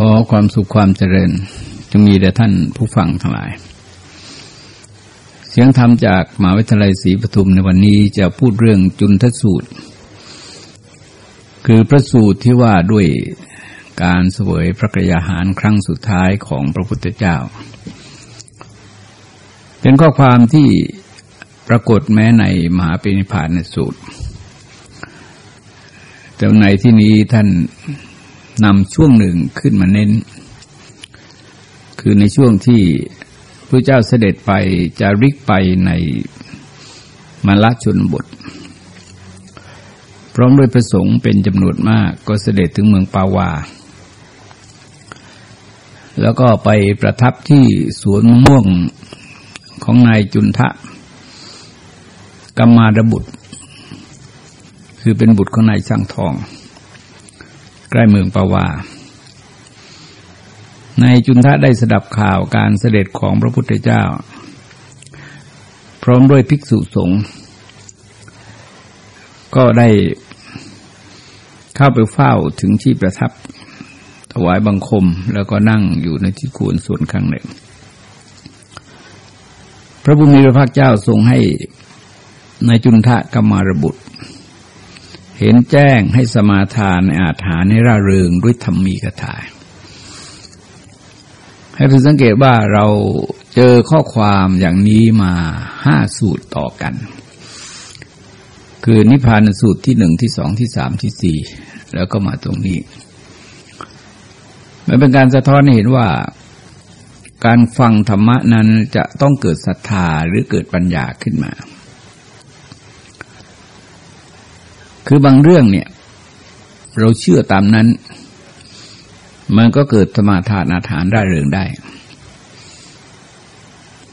ขอความสุขความเจริญจงมีแด่ท่านผู้ฟังทั้งหลาย เสียงธรรมจากมหาวิทยาลัยศรีปทุมในวันนี้จะพูดเรื่องจุนทสูตร คือพระสูตรที่ว่าด้วยการเสวยพระกยาหารครั้งสุดท้ายของพระพุทธเจ้า เป็นข้อความที่ปรากฏแม้ในมหาปิณิพานสูตรแต่ในที่นี้ท่าน นำช่วงหนึ่งขึ้นมาเน้น คือในช่วงที่พระเจ้าเสด็จไปจะริกไปในมาลชนบท พร้อมด้วยประสงค์เป็นจำนวนมากก็เสด็จถึงเมืองปาวา แล้วก็ไปประทับที่สวนม่วงของนายจุนทะกรมมาดบุตร คือเป็นบุตรของนายช่างทอง ใกล้เมืองปาวาในจุนทะได้สดับข่าวการเสด็จของพระพุทธเจ้า พร้อมด้วยภิกษุสงฆ์ก็ได้เข้าไปเฝ้าถึงที่ประทับถวายบังคมแล้วก็นั่งอยู่ในที่ควรส่วนข้างหนึ่ง พระบุญมีพระภาคเจ้าทรงให้ในจุนทะกรรมารบุตร เห็นแจ้งให้สมาทานในอาถานให้ร่าเริงด้วยธรรมีกถาให้เพื่อสังเกตว่าเราเจอข้อความอย่างนี้มาห้าสูตรต่อกัน คือนิพพานสูตรที่หนึ่งที่สองที่สามที่สี่แล้วก็มาตรงนี้ มันเป็นการสะท้อนให้เห็นว่า การฟังธรรมะนั้นจะต้องเกิดศรัทธาหรือเกิดปัญญาขึ้นมา คือบางเรื่องเนี่ย เราเชื่อตามนั้น มันก็เกิดสมาทานอาถานได้เริงได้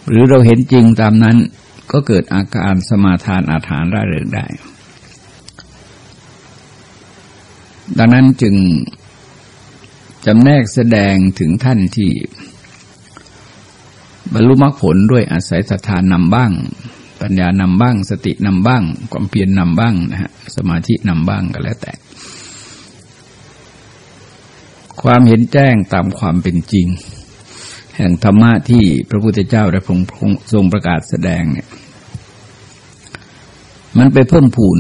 หรือเราเห็นจริงตามนั้น ก็เกิดอาการสมาทานอาถานได้เริงได้ ดังนั้นจึงจำแนกแสดงถึงท่านที่ บรรลุมรรคผลด้วยอาศัยสถานนำบ้าง ปัญญานำบ้าง สตินำบ้าง ความเพียรนนำบ้างนะฮะสมาธินำบ้างก็แล้วแต่ ความเห็นแจ้งตามความเป็นจริง แห่งธรรมะที่พระพุทธเจ้าได้ทรงประกาศแสดงเนี่ยมันไปเพิ่มพูน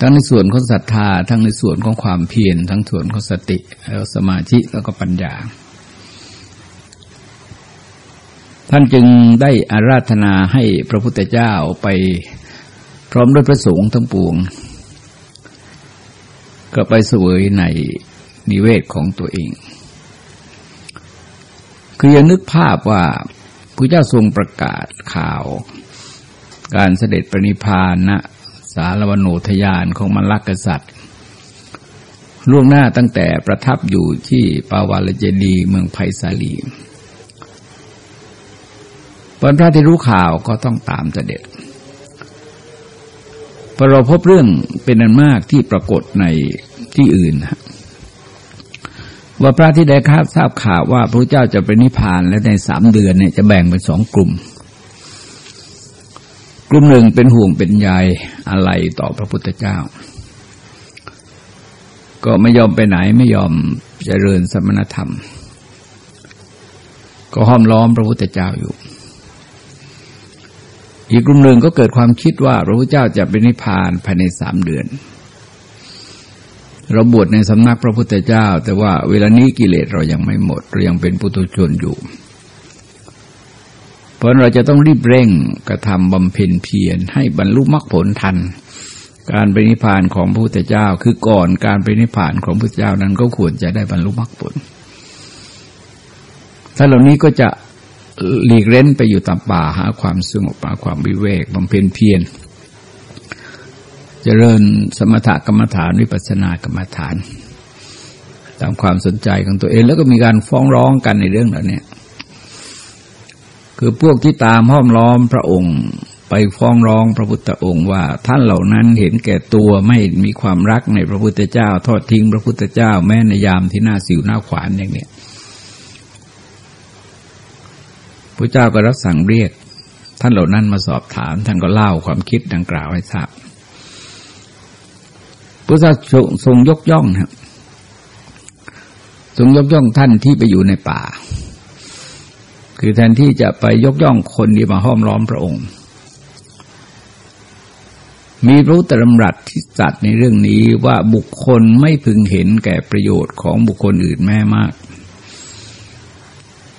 ทั้งในส่วนของศรัทธา ทั้งในส่วนของความเพียรทั้งส่วนของสติแล้วสมาธิแล้วก็ปัญญา ท่านจึงได้อาราธนาให้พระพุทธเจ้าไปพร้อมด้วยพระสงฆ์ทั้งปวง ก็ไปเสวยในนิเวศของตัวเอง คือยังนึกภาพว่าพระเจ้าทรงประกาศข่าว การเสด็จปรินิพานณสารวโนทยานของมรรคกษัตริย์ล่วงหน้าตั้งแต่ประทับอยู่ที่ปาวาลเจดีเมืองไผ่สาลี วันพระที่รู้ข่าวก็ต้องตามเสด็จพอเราพบเรื่องเป็นอันมากที่ปรากฏในที่อื่นว่าพระที่ได้คาบทราบข่าวว่าพระเจ้าจะเป็นนิพพานและในสามเดือนเนี่ยจะแบ่งเป็นสองกลุ่ม กลุ่มหนึ่งเป็นห่วงเป็นใยอะไรต่อพระพุทธเจ้า ก็ไม่ยอมไปไหนไม่ยอมเจริญสมณธรรม ก็ห้อมล้อมพระพุทธเจ้าอยู่ อีกกลุ่มหนึ่งก็เกิดความคิดว่าพระพุทธเจ้าจะเป็นนิพพานภายในสามเดือน เราบวชในสำนักพระพุทธเจ้า แต่ว่าเวลานี้กิเลสเรายังไม่หมด เรายังเป็นปุถุชนอยู่ เพราะเราจะต้องรีบเร่งกระทำบำเพ็ญเพียรให้บรรลุมรรคผลทัน การเป็นนิพพานของพระพุทธเจ้า คือก่อนการเป็นนิพพานของพระพุทธเจ้านั้นก็ควรจะได้บรรลุมรรคผลถ้าเหล่านี้ก็จะ หลีกเล้นไปอยู่ตามป่าหาความสงบหาความวิเวกบำเพ็ญเพียรเจริญสมถกรรมฐานวิปัสสนากรรมฐาน ตามความสนใจของตัวเอง แล้วก็มีการฟ้องร้องกันในเรื่องเหล่านี้คือพวกที่ตามห้อมล้อมพระองค์ไปฟ้องร้องพระพุทธองค์ว่าท่านเหล่านั้นเห็นแก่ตัวไม่มีความรักในพระพุทธเจ้า ทอดทิ้งพระพุทธเจ้า แม้ในยามที่หน้าสิวหน้าขวานอย่างนี้ พระเจ้าก็รับสั่งเรียก ท่านเหล่านั้นมาสอบถาม ท่านก็เล่าความคิดดังกล่าวให้ทราบพระเจ้าทรงยกย่องนะทรงยกย่องท่านที่ไปอยู่ในป่า คือแทนที่จะไปยกย่องคนที่มาห้อมล้อมพระองค์ มีรู้ตรำรัสที่จัดในเรื่องนี้ว่าบุคคลไม่พึงเห็นแก่ประโยชน์ของบุคคลอื่นแม่มาก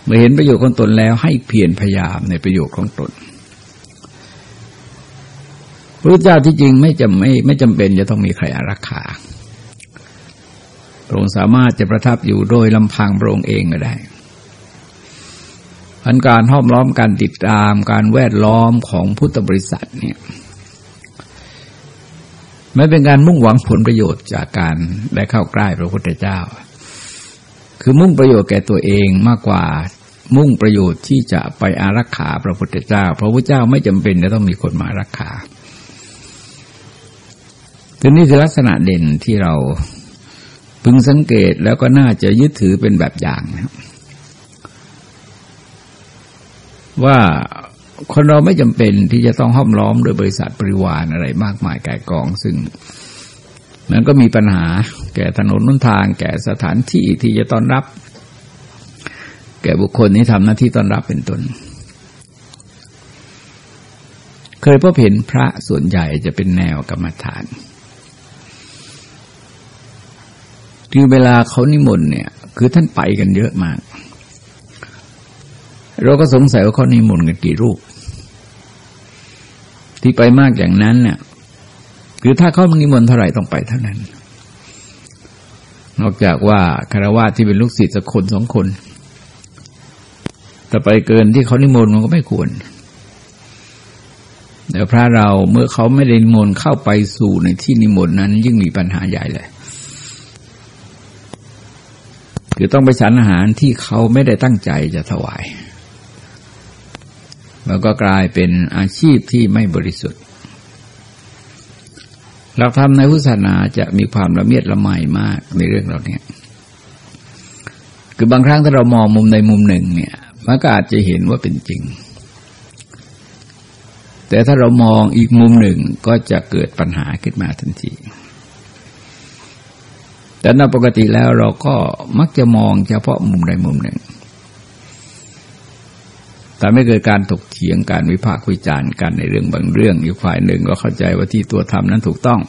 เมื่อเห็นประโยชน์ของตนแล้วให้เพียรพยายามในประโยชน์ของตนพระเจ้าที่จริงไม่จำไม่ไม่จำเป็นจะต้องมีใครอารักขาพระองค์สามารถจะประทับอยู่โดยลำพังพระองค์เองก็ได้พันการห้อมล้อมการติดตามการแวดล้อมของพุทธบริษัทเนี่ยไม่เป็นการมุ่งหวังผลประโยชน์จากการได้เข้าใกล้พระพุทธเจ้า คือมุ่งประโยชน์แก่ตัวเองมากกว่ามุ่งประโยชน์ที่จะไปอารักขาพระพุทธเจ้า พระพุทธเจ้าไม่จำเป็นจะต้องมีคนมารักขาทีนี้คือลักษณะเด่นที่เราพึงสังเกตแล้วก็น่าจะยึดถือเป็นแบบอย่างนะว่าคนเราไม่จำเป็นที่จะต้องห้อมล้อมด้วยบริษัทบริวารอะไรมากมายกายกอง ซึ่ง มันก็มีปัญหา แก่ถนนนุนทาง แก่สถานที่ที่จะต้อนรับ แก่บุคคลที่ทำหน้าที่ต้อนรับเป็นต้นเคยพบเห็นพระส่วนใหญ่จะเป็นแนวกรรมฐานคือเวลาเขานิมนต์เนี่ย คือท่านไปกันเยอะมาก เราก็สงสัยว่าเขานิมนต์กันกี่รูป ที่ไปมากอย่างนั้นเนี่ย คือถ้าเขานิมนต์เท่าไหร่ต้องไปเท่านั้น นอกจากว่าคารวะที่เป็นลูกศิษย์สักคนสองคนแต่ไปเกินที่เขานิมนต์มันก็ไม่ควรแต่พระเราเมื่อเขาไม่ได้นิมนต์เข้าไปสู่ในที่นิมนต์นั้น ยิ่งมีปัญหาใหญ่เลยคือต้องไปฉันอาหารที่เขาไม่ได้ตั้งใจจะถวาย แล้วก็กลายเป็นอาชีพที่ไม่บริสุทธิ์ เราทำในพุทธศาสนาจะมีความละเมียดละไมมากในเรื่องเราเนี่ยคือบางครั้งถ้าเรามองมุมในมุมหนึ่งเนี่ยมันก็อาจจะเห็นว่าเป็นจริง แต่ถ้าเรามองอีกมุมหนึ่งก็จะเกิดปัญหาขึ้นมาทันทีแต่ในปกติแล้วเราก็มักจะมองเฉพาะมุมใดมุมหนึ่ง แต่ไม่เกิดการถกเถียงการวิพากษ์วิจารณ์กันในเรื่องบางเรื่องอีกฝ่ายหนึ่งก็เข้าใจว่าที่ตัวทำนั้นถูกต้อง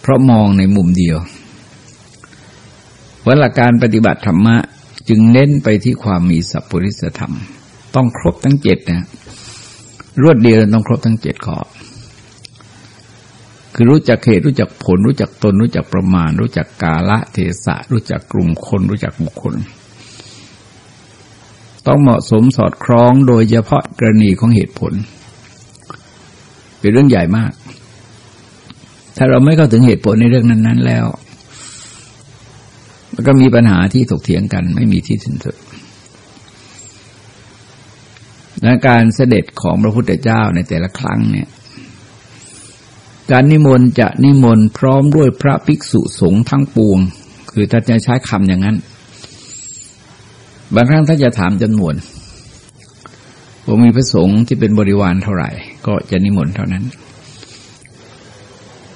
เพราะมองในมุมเดียวว่าหลักการปฏิบัติธรรมะจึงเน้นไปที่ความมีสัพพุริสธรรม ต้องครบทั้งเจ็ดนะรวดเดียวต้องครบทั้งเจ็ดข้อคือรู้จักเหตุรู้จักผล รู้จักตน รู้จักประมาณ รู้จักกาละเทศะ รู้จักกลุ่มคน รู้จักบุคคล ต้องเหมาะสมสอดคล้องโดยเฉพาะกรณีของเหตุผล เป็นเรื่องใหญ่มาก ถ้าเราไม่เข้าถึงเหตุผลในเรื่องนั้น ๆ แล้วมันก็มีปัญหาที่ถกเถียงกัน ไม่มีที่สิ้นสุดและการเสด็จของพระพุทธเจ้าในแต่ละครั้งเนี่ย การนิมนต์จะนิมนต์พร้อมด้วยพระภิกษุสงฆ์ทั้งปวง คือถ้าจะใช้คำอย่างนั้น บางครั้งถ้านจะถามจำนวนว่ามีพระสงฆ์ที่เป็นบริวารเท่าไหร่ ก็จะนิมนต์เท่านั้น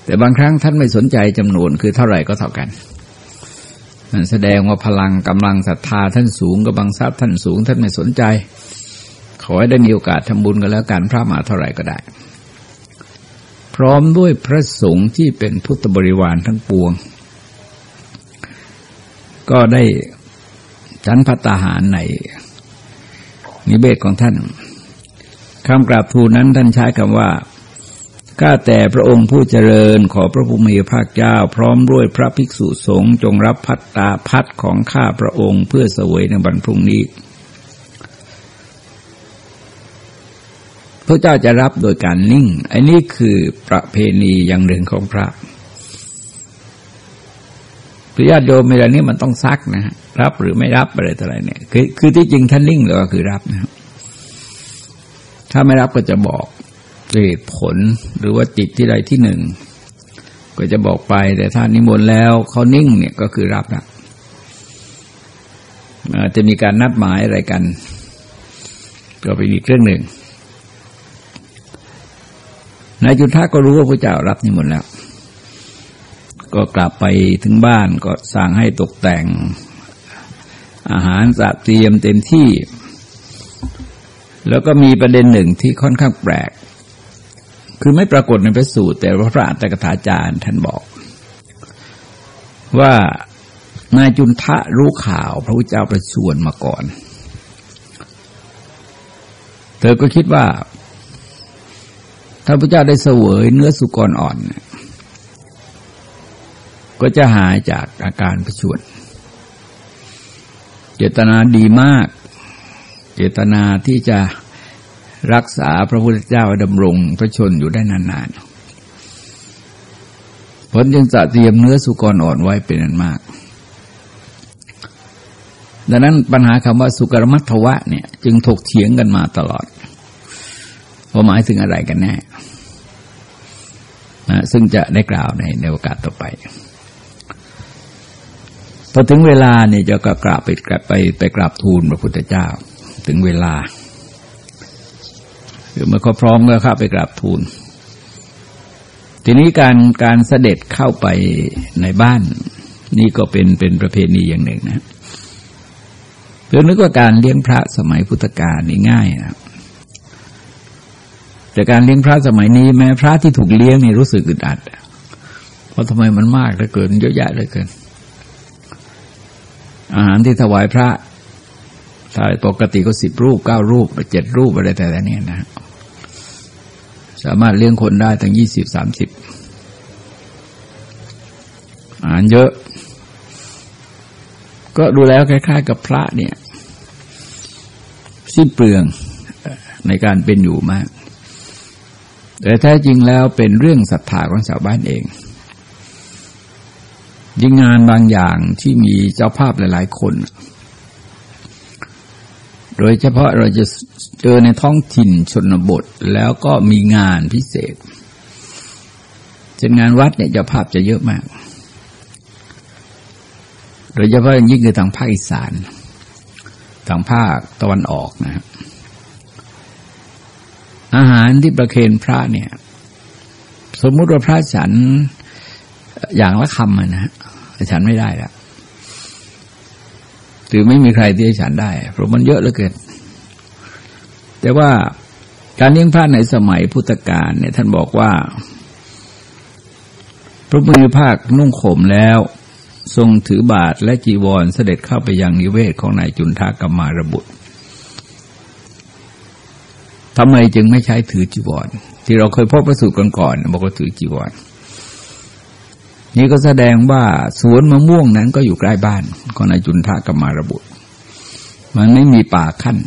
แต่บางครั้งท่านไม่สนใจจำนวนคือเท่าไหร่ก็เท่ากันนั่นแสดงว่าพลังกำลังศรัทธาท่านสูงกับบางทรัพย์ท่านสูง ท่านไม่สนใจ ขอให้ได้มีโอกาสทำบุญกันแล้วกันพระมาเท่าไหร่ก็ได้ พร้อมด้วยพระสงฆ์ที่เป็นพุทธบริวารทั้งปวง ก็ได้ ฉันพัตาหารในนิเบศของท่านคำกราบทูลนั้นท่านใช้คำว่าข้าแต่พระองค์ผู้เจริญขอพระภูมิภาคเจ้า พร้อมด้วยพระภิกษุสงฆ์จงรับพัตตาพัดของข้าพระองค์เพื่อเสวยในวันพรุ่งนี้ พระเจ้าจะรับโดยการนิ่ง อันนี้คือประเพณีอย่างหนึ่งของพระ พระญาติโยมเวลานี้มันต้องซักนะฮะรับหรือไม่รับอะไรต่ออะไรเนี่ย คือคือที่จริงท่านนิ่งเลยก็คือรับนะครับถ้าไม่รับก็จะบอกเหตุผลหรือว่าจิตที่ใดที่หนึ่ง ก็จะบอกไปแต่ถ้านิมนต์แล้วเขานิ่งเนี่ยก็คือรับนะจะมีการนัดหมายอะไรกัน ก็เป็นอีกเรื่องหนึ่งนายจุธาก็รู้ว่าพระเจ้ารับนิมนต์แล้ว ก็กลับไปถึงบ้านก็สั่งให้ตกแต่ง อาหารสัเตรียมเต็มที่ แล้วก็มีประเด็นหนึ่งที่ค่อนข้างแปลก คือไม่ปรากฏในพระสูตร แต่พระอัตกถาจารย์ท่านบอก ว่านายจุนทะรู้ข่าวพระพุทธเจ้าประชวนมาก่อน เธอก็คิดว่าถ้าพระเจ้าได้เสวยเนื้อสุกรอ่อน ก็จะหายจากอาการประชวนเจตนาดีมาก เจตนาที่จะรักษาพระพุทธเจ้าดำรงพระชนอยู่ได้นานๆผลจึงจะเตรียมเนื้อสุกรอ่อนไว้เป็นอันมาก ดังนั้นปัญหาคำว่าสุกรมัทวะเนี่ยจึงถกเถียงกันมาตลอดว่าหมายถึงอะไรกันแน่นะซึ่งจะได้กล่าวในในโอกาสต่อไป พอถึงเวลาเนี่ยจะก็กราบไปกราบไปไปกราบทูลพระพุทธเจ้า ถึงเวลาคือเมื่อเขาพร้อมก็เข้าไปกราบทูล ทีนี้การการเสด็จเข้าไปในบ้าน นี่ก็เป็นเป็นประเพณีอย่างหนึ่งนะเรื่องนึกว่าการเลี้ยงพระสมัยพุทธกาลนี่ง่ายนะแต่การเลี้ยงพระสมัยนี้แม้พระที่ถูกเลี้ยงนี่รู้สึกอึดอัดเพราะทำไมมันมากเหลือเกินเยอะแยะเหลือเกิน อาหารที่ถวายพระถ้าปกติก็สิบรูปเก้ารูปเจ็ดรูปอะไรแต่แต่นี้นะ สามารถเลี้ยงคนได้ถึงยี่สิบสามสิบอาหารเยอะ ก็ดูแล้วคล้ายๆ กับพระเนี่ย สิ้นเปลืองในการเป็นอยู่มาก แต่แท้จริงแล้วเป็นเรื่องศรัทธาของชาวบ้านเอง ยิ่งงานบางอย่างที่มีเจ้าภาพหลายๆคน โดยเฉพาะเราจะเจอในท้องถิ่นชนบทแล้วก็มีงานพิเศษเช่นงานวัดเนี่ยเจ้าภาพจะเยอะมาก โดยเฉพาะยิ่งคือทางภาคอีสาน ทางภาคตะวันออกนะครับอาหารที่ประเคนพระเนี่ย สมมุติว่าพระฉันอย่างละคำนะฮะ ฉันไม่ได้แล้วหรือไม่มีใครที่จะฉันได้ เพราะมันเยอะเหลือเกินแต่ว่าการเลี้ยงพระในสมัยพุทธกาลเนี่ย ท่านบอกว่า พระมือภาคนุ่งข่มแล้ว ทรงถือบาทและจีวรเสด็จเข้าไปยังนิเวศของนายจุนทากรรมารบุตรทำไมจึงไม่ใช้ถือจีวร ที่เราเคยพบประสูตรกันก่อนบอกว่าถือจีวร นี่ก็แสดงว่าสวนมะม่วงนั้นก็อยู่ใกล้บ้านของนายจุนทากมารบุตร มันไม่มีป่าขั้น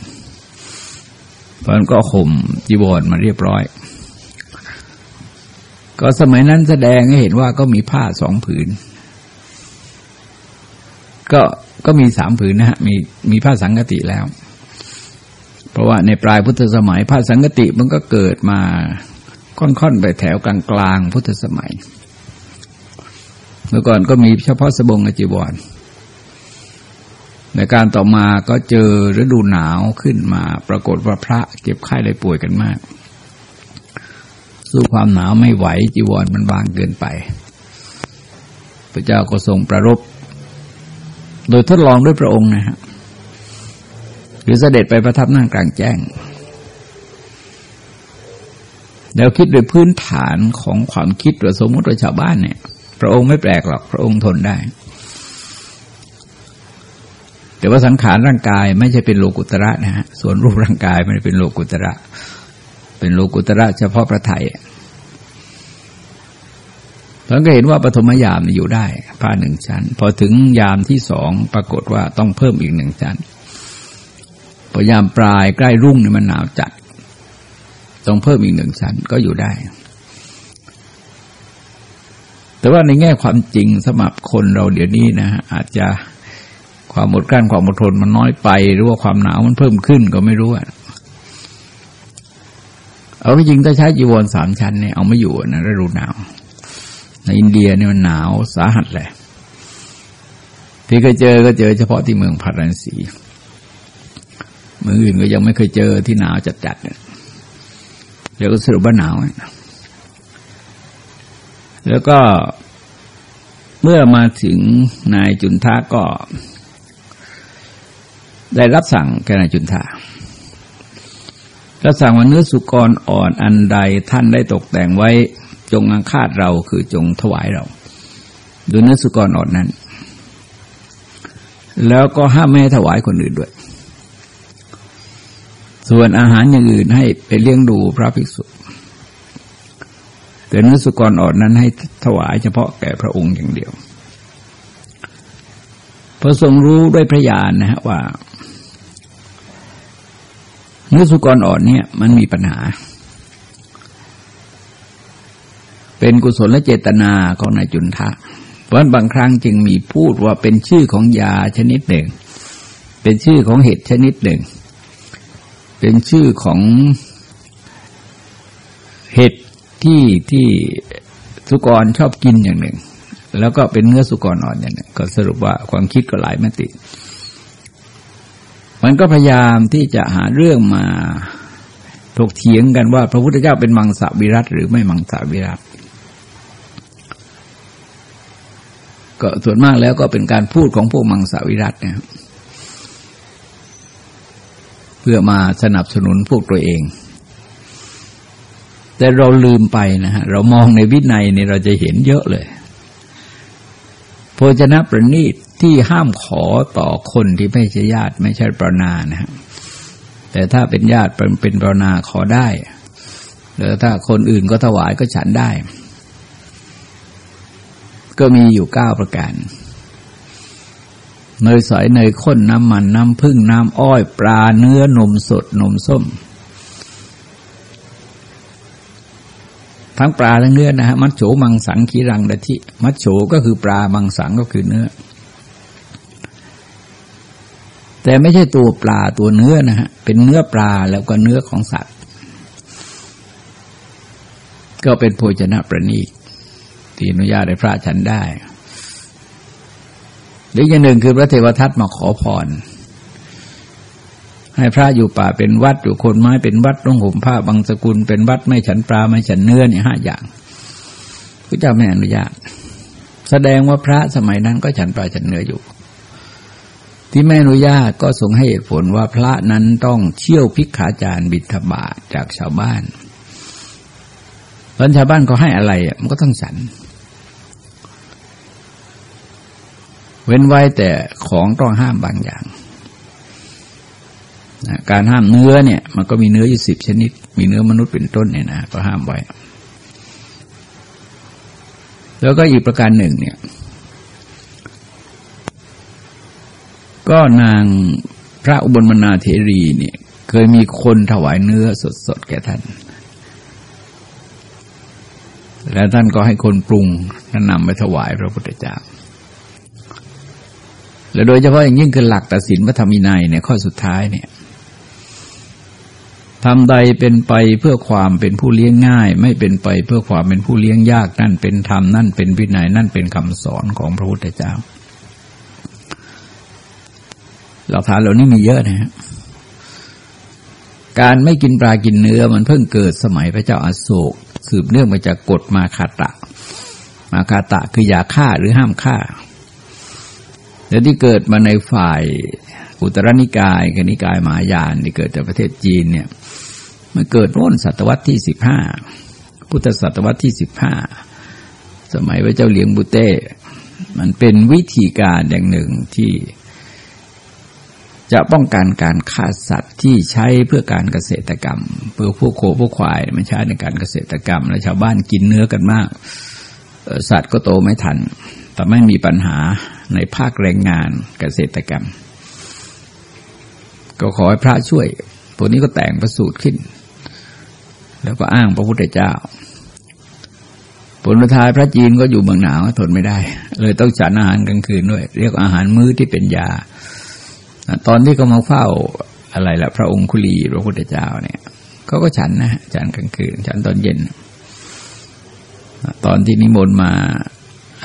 เพราะมันก็ข่มจีวรมาเรียบร้อย ก็สมัยนั้นแสดงให้เห็นว่าก็มีผ้าสองผืน ก็ก็มีสามผืนนะฮะมีมีผ้าสังกติแล้ว เพราะว่าในปลายพุทธสมัยผ้าสังกติมันก็เกิดมาค่อนๆไปแถวกลางกลางพุทธสมัย เมื่อก่อนก็มีเฉพาะสบงอจีวรในการต่อมาก็เจอฤดูหนาวขึ้นมา ปรากฏว่าพระเก็บไข้เลยป่วยกันมาก สู้ความหนาวไม่ไหวจีวรมันบางเกินไป พระเจ้าก็ทรงประรบโดยทดลองด้วยพระองค์นะฮะหรือเสด็จไปประทับนั่งกลางแจ้ง แล้วคิดโดยพื้นฐานของความคิดหรือสมมติว่าชาวบ้านเนี่ย พระองค์ไม่แปลกหรอก พระองค์ทนได้ แต่ว่าสังขารร่างกายไม่ใช่เป็นโลกุตระนะฮะส่วนรูปร่างกายไม่ได้เป็นโลกุตระ เป็นโลกุตระเฉพาะพระไทยเรานก็เห็นว่าปฐมยามอยู่ได้ผ้าหนึ่งชั้น พอถึงยามที่สองปรากฏว่าต้องเพิ่มอีกหนึ่งชั้นพอยามปลายใกล้รุ่งนี่มันหนาวจัด ต้องเพิ่มอีกหนึ่งชั้นก็อยู่ได้ แต่ว่าในแง่ความจริงสำหรับคนเราเดี๋ยวนี้นะอาจจะความหมดกลั้นความอดทนมันน้อยไป หรือว่าความหนาวมันเพิ่มขึ้นก็ไม่รู้อะเอาจริงถ้าใช้จีวรสามชั้นเนี่ยเอาไม่อยู่นะฤดูหนาว ในอินเดียเนี่ยมันหนาวสาหัสแหละที่เคยเจอก็เจอเฉพาะที่เมืองพาราณสีเมืองอื่นก็ยังไม่เคยเจอที่หนาวจัดๆแล้วก็สรุปว่าหนาว แล้วก็เมื่อมาถึงนายจุนทาก็ ได้รับสั่งแก่นายจุนทารับสั่งว่าเนื้อสุกรอ่อนอันใดท่านได้ตกแต่งไว้ จงอังคาดเราคือจงถวายเรา ดูเนื้อสุกรอ่อนนั้น แล้วก็ห้ามไม่ให้ถวายคนอื่นด้วย ส่วนอาหารอย่างอื่นให้ไปเลี้ยงดูพระภิกษุ แต่เนื้อสุกรอ่อนนั้นให้ถวายเฉพาะแก่พระองค์อย่างเดียวพระทรงรู้ด้วยพระญาณนะฮะว่าเนื้อสุกรอ่อนเนี่ยมันมีปัญหา เป็นกุศลและเจตนาของนายจุนทะ เพราะบางครั้งจึงมีพูดว่าเป็นชื่อของยาชนิดหนึ่ง เป็นชื่อของเห็ดชนิดหนึ่ง เป็นชื่อของเห็ด ที่ที่สุกรชอบกินอย่างหนึ่ง แล้วก็เป็นเนื้อสุกรอ่อนอย่างหนึ่งก็สรุปว่าความคิดก็หลายมติ มันก็พยายามที่จะหาเรื่องมาถกเถียงกันว่า พระพุทธเจ้าเป็นมังสวิรัตหรือไม่มังสวิรัตก็ส่วนมากแล้วก็เป็นการพูดของพวกมังสวิรัตนะครับเพื่อมาสนับสนุนพวกตัวเอง แต่เราลืมไปนะฮะเรามองในวินัยเนี่ยเราจะเห็นเยอะเลย โภชนะประณีตที่ห้ามขอต่อคนที่ไม่ใช่ญาติไม่ใช่ปรนานะฮะแต่ถ้าเป็นญาติเป็นป็นปรนาขอได้หรือถ้าคนอื่นก็ถวายก็ฉันได้ ก็มีอยู่เก้าประการเนยใสเนยข้นน้ำมันน้ำพึ่งน้ำอ้อย ปลาเนื้อนมสดนมส้ม ทั้งปลาทั้งเนื้อนะฮะมัดโฉมังสังขีรังดะทิมัดโฉก็คือปลามังสังก็คือเนื้อ แต่ไม่ใช่ตัวปลาตัวเนื้อนะฮะเป็นเนื้อปลาแล้วก็เนื้อของสัตว์ ก็เป็นโภชนะประณีตที่อนุญาตให้พระฉันได้หรืออย่างหนึ่งคือพระเทวทัตมาขอพร ให้พระอยู่ป่าเป็นวัดอยู่คนไม้เป็นวัดต้องห่มผ้าบางสกุลเป็นวัดไม่ฉันปลาไม่ฉันเนื้อเนี่ยห้าอย่างพระเจ้าไม่อนุญาต แสดงว่าพระสมัยนั้นก็ฉันปลาฉันเนื้ออยู่ ที่ไม่อนุญาตก็ทรงให้เหตุผลว่าพระนั้นต้องเชี่ยวพิกขาจารบิณฑบาจากชาวบ้านตอนชาวบ้านเขาให้อะไรมันก็ต้องฉัน เว้นไว้แต่ของต้องห้ามบางอย่าง การห้ามเนื้อเนี่ย มันก็มีเนื้ออยู่สิบชนิด มีเนื้อมนุษย์เป็นต้นเนี่ยนะก็ห้ามไว้ แล้วก็อีกประการหนึ่งเนี่ย ก็นางพระอุบลมนาเถรีเนี่ย เคยมีคนถวายเนื้อสดๆแก่ท่าน แล้วท่านก็ให้คนปรุงท่านนำไปถวายพระพุทธเจ้าและโดยเฉพาะอย่างยิ่งคือหลักตัดสินพระธรรมินัยในข้อสุดท้ายเนี่ย ทำใดเป็นไปเพื่อความเป็นผู้เลี้ยงง่าย ไม่เป็นไปเพื่อความเป็นผู้เลี้ยงยากนั่นเป็นธรรมนั่นเป็นวินัยนั่นเป็นคำสอนของพระพุทธเจ้า หลักฐานเหล่านี้มีเยอะนะฮะการไม่กินปลากินเนื้อมันเพิ่งเกิดสมัยพระเจ้าอาโศก สืบเนื่องมาจากกฎมาคาตะ มาคาตะคืออย่าฆ่าหรือห้ามฆ่าแล้วที่เกิดมาในฝ่าย อุตรนิกายกับนิกายมหายานที่เกิดจากประเทศจีนเนี่ยมันเกิดร่นศตวรรษที่สิบห้าพุทธศตวรรษที่สิบห้าสมัยพระเจ้าเหลียงบุเต้ มันเป็นวิธีการอย่างหนึ่งที่ จะป้องกันการฆ่าสัตว์ที่ใช้เพื่อการเกษตรกรรม เพื่อพวกโคพวกควายมันใช้ในการเกษตรกรรม และชาวบ้านกินเนื้อกันมาก สัตว์ก็โตไม่ทัน แต่ไม่มีปัญหาในภาคแรงงานเกษตรกรรม ก็ขอให้พระช่วย พวกนี้ก็แต่งประสูตรขึ้น แล้วก็อ้างพระพุทธเจ้า ผลท้ายพระจีนก็อยู่เมืองหนาวทนไม่ได้ เลยต้องฉันอาหารกลางคืนด้วย เรียกอาหารมื้อที่เป็นยา ตอนที่เขามาเฝ้าอะไรละพระองค์คุลีพระพุทธเจ้าเนี่ยเขาก็ฉันนะฉันกลางคืน ฉันตอนเย็น ตอนที่นิมนต์มา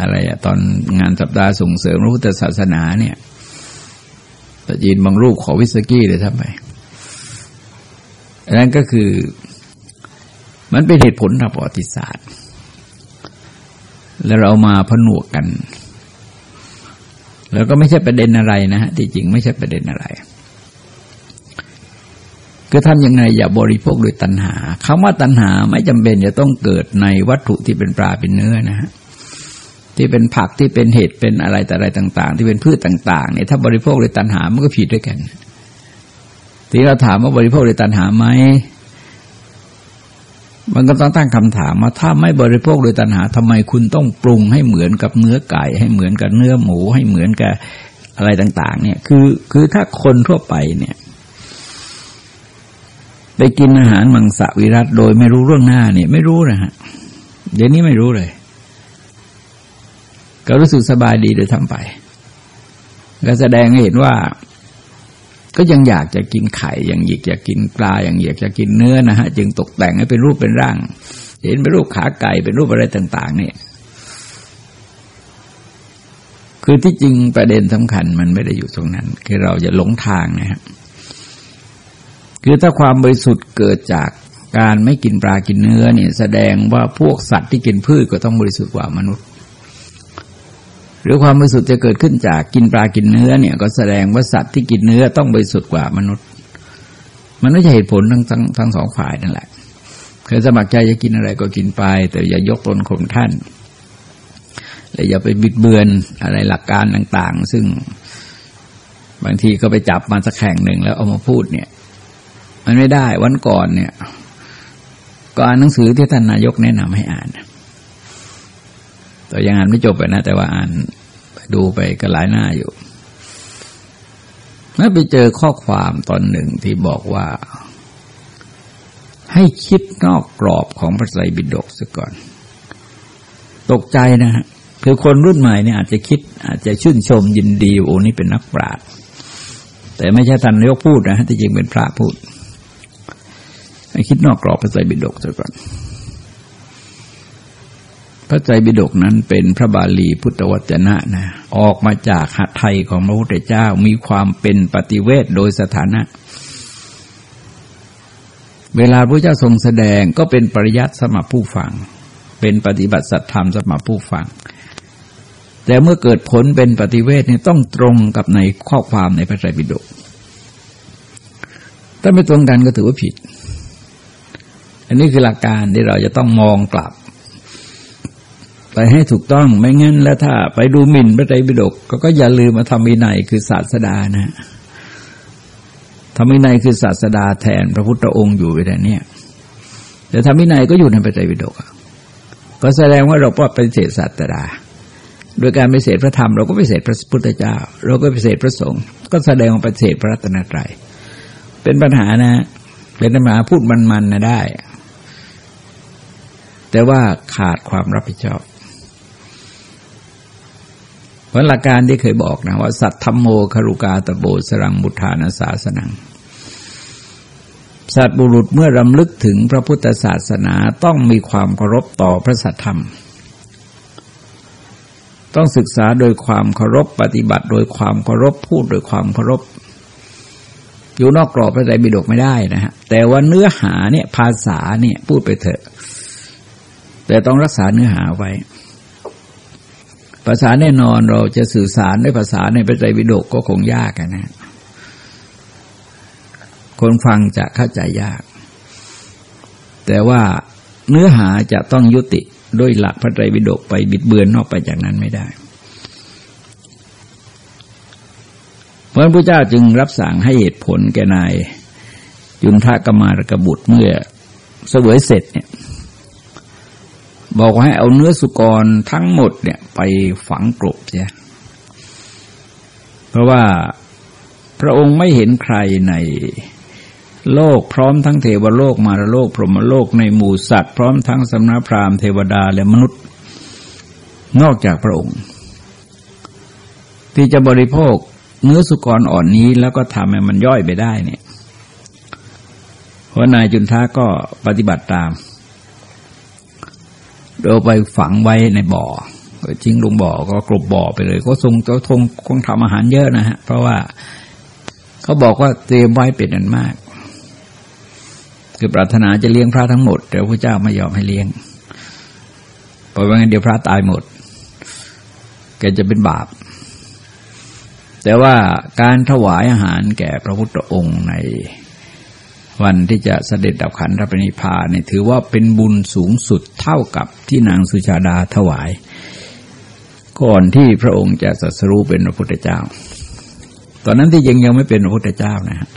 อะไรอะตอนงานสัปดาห์ส่งเสริมพระพุทธศาสนาเนี่ย แต่จีนบางรูปขอวิสกี้เลยทำไมนั่นก็คือ มันเป็นเหตุผลทางประวัติศาสตร์ แล้วเรามาผนวกกัน แล้วก็ไม่ใช่ประเด็นอะไรนะฮะที่จริงไม่ใช่ประเด็นอะไรคือทำยังไงอย่าบริโภคโดยตัณหาคำว่าตัณหาไม่จำเป็นจะต้องเกิดในวัตถุที่เป็นปลาเป็นเนื้อนะฮะ ที่เป็นผักที่เป็นเห็ดเป็นอะไรแต่อะไรต่าง ๆ ที่เป็นพืชต่างๆเนี่ยถ้าบริโภคโดยตัณหา มันก็ผิดด้วยกัน ทีเราถามว่าบริโภคโดยตัณหาไหมมันก็ต้องตั้งคำถามว่าถ้าไม่บริโภคโดยตัณหาทำไมคุณต้องปรุงให้เหมือนกับเนื้อไก่ ให้เหมือนกับเนื้อหมู ให้เหมือนกับอะไรต่าง ๆ เนี่ย คือคือถ้าคนทั่วไปเนี่ยไปกินอาหารมังสวิรัตโดยไม่รู้เรื่องหน้าเนี่ย ไม่รู้นะฮะเดี๋ยวนี้ไม่รู้เลย ก็รู้สึกสบายดีโดยทั้งไป ก็แสดงให้เห็นว่า ก็ยังอยากจะกินไข่ยังอยากจะกินปลายังอยากจะกินเนื้อนะฮะ จึงตกแต่งให้เป็นรูปเป็นร่าง เห็นเป็นรูปขาไก่เป็นรูปอะไรต่าง ๆ เนี่ยคือที่จริงประเด็นสำคัญมันไม่ได้อยู่ตรงนั้น คือเราจะหลงทางนะครับคือถ้าความบริสุทธิ์เกิดจากการไม่กินปลากินเนื้อเนี่ย แสดงว่าพวกสัตว์ที่กินพืชก็ต้องบริสุทธิ์กว่ามนุษย์ หรือความบริสุทธิ์จะเกิดขึ้นจากกินปลากินเนื้อเนี่ยก็แสดงว่าสัตว์ที่กินเนื้อต้องบริสุทธิ์กว่ามนุษย์ มันไม่ใช่เหตุผลทั้งทั้งทั้งสองฝ่ายนั่นแหละเคยสมัครใจจะกินอะไรก็กินไป แต่อย่ายกตนข่มท่านและอย่าไปบิดเบือนอะไรหลักการต่าง ๆ ซึ่งบางทีก็ไปจับมาสักแข่งหนึ่งแล้วเอามาพูดเนี่ย มันไม่ได้วันก่อนเนี่ยก็อ่านหนังสือที่ท่านนายกแนะนำให้อ่าน แต่ยังอ่านไม่จบไปนะ แต่ว่าอ่านดูไปก็หลายหน้าอยู่เมื่อไปเจอข้อความตอนหนึ่งที่บอกว่า ให้คิดนอกกรอบของพระไตรปิฎกซะก่อน ตกใจนะฮะคือคนรุ่นใหม่เนี่ยอาจจะคิดอาจจะชื่นชมยินดีโอ้นี่เป็นนักปราชญ์แต่ไม่ใช่ท่านนายกพูดนะที่จริงเป็นพระพูด ให้คิดนอกกรอบพระไตรปิฎกซะก่อน ระไตรปิฎกนั้นเป็นพระบาลีพุทธวจนะนะ ออกมาจากหัตไทยของพระพุทธเจ้ามีความเป็นปฏิเวทโดยสถานะ เวลาพระเจ้าทรงแสดงก็เป็นปริยัติสมบผู้ฟัง เป็นปฏิบัติสัตธรรมสมบผู้ฟัง แต่เมื่อเกิดผลเป็นปฏิเวทนี่ต้องตรงกับในข้อความในพระไตรปิฎกถ้าไม่ตรงกันก็ถือว่าผิด อันนี้คือหลักการที่เราจะต้องมองกลับ ไปให้ถูกต้องไม่งั้นแล้วถ้าไปดูหมิ่นพระไตรปิฎกก็อย่าลืมมาทำวินัยคือศาสดานะทำวินัยคือศาสดาแทนพระพุทธองค์อยู่ไปแต่เนี้ยแต่ทำวินัยก็อยู่ในพระไตรปิฎกก็แสดงว่าเราปฏิเสธศาสดา โดยการปฏิเสธพระธรรมเราก็ปฏิเสธพระพุทธเจ้า เราก็ปฏิเสธพระสงฆ์ก็แสดงว่าปฏิเสธพระรัตนตรัยเป็นปัญหานะ เป็นปัญหาพูดมันๆนะได้ แต่ว่าขาดความรับผิดชอบ เพราะหลักการที่เคยบอกนะว่า สัตธรรมโมคารุกาตโบสรังมุทานาสาสนัง สัตบุรุษเมื่อรำลึกถึงพระพุทธศาสนาต้องมีความเคารพต่อพระสัทธรรม ต้องศึกษาโดยความเคารพปฏิบัติ โดยความเคารพพูดโดยความเคารพอยู่นอกกรอบพระไตรปิฎกไม่ได้นะฮะแต่ว่าเนื้อหาเนี่ยภาษาเนี่ยพูดไปเถอะ แต่ต้องรักษาเนื้อหาไว้ ภาษาแน่นอนเราจะสื่อสารด้วยภาษาในพระไตรปิฎกก็คงยากนะ คนฟังจะเข้าใจยาก แต่ว่าเนื้อหาจะต้องยุติด้วยหลักพระไตรปิฎกไปบิดเบือนนอกไปจากนั้นไม่ได้เพราะพระเจ้าจึงรับสั่งให้เหตุผลแก่นายจุนทากมารกบุตรเมื่อเสวยเสร็จเนี่ย บอกว่าให้เอาเนื้อสุกรทั้งหมดเนี่ยไปฝังกลบเสียเพราะว่าพระองค์ไม่เห็นใครในโลกพร้อมทั้งเทวโลกมารโลกพรหมโลกในหมู่สัตว์ พร้อมทั้งสำนักพราหมณ์เทวดาและมนุษย์ นอกจากพระองค์ ที่จะบริโภคเนื้อสุกรอ่อนนี้แล้วก็ทำให้มันย่อยไปได้เนี่ยเพราะนายจุนท้าก็ปฏิบัติตาม เราไปฝังไว้ในบ่อจริงลงบ่อก็กลบบ่อไปเลย ก็ทรงก็ทงคงทำอาหารเยอะนะฮะ เพราะว่าเขาบอกว่าเตรียมไว้เป็นอันมาก คือปรารถนาจะเลี้ยงพระทั้งหมด แต่พระเจ้าไม่ยอมให้เลี้ยงเพราะว่างั้นเดี๋ยวพระตายหมดแกจะเป็นบาป แต่ว่าการถวายอาหารแก่พระพุทธองค์ใน วันที่จะเสด็จดับขันธปรินิพานเนี่ยถือว่าเป็นบุญสูงสุดเท่ากับที่นางสุชาดาถวาย ก่อนที่พระองค์จะสัสรู้เป็นพระพุทธเจ้า ตอนนั้นที่ยังยังไม่เป็นพระพุทธเจ้านะฮะ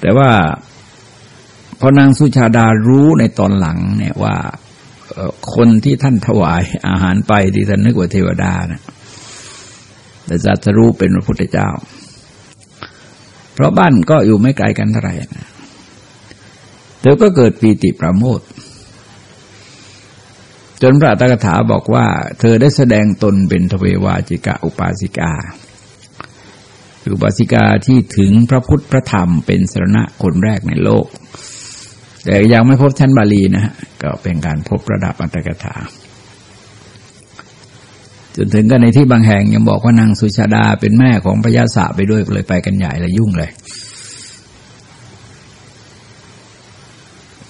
แต่ว่าพอนางสุชาดารู้ในตอนหลังเนี่ยว่าคนที่ท่านถวายอาหารไปที่ท่านนึกว่าเทวดานะแต่จัตรู้เป็นพระพุทธเจ้า เพราะบ้านก็อยู่ไม่ไกลกันเท่าไหร่นะเธอก็เกิดปีติประโมทจนพระตถาบอกว่า เธอได้แสดงตนเป็นทเววาจิกะอุปาสิกา อุปาสิกาที่ถึงพระพุทธพระธรรมเป็นสรณะคนแรกในโลก แต่ยังไม่พบชั้นบาลีนะฮะก็เป็นการพบระดับอัตถกถา จนถึงกันในที่บางแห่งยังบอกว่านางสุชาดาเป็นแม่ของพญาสาไปด้วยเลยไปกันใหญ่เลยยุ่งเลย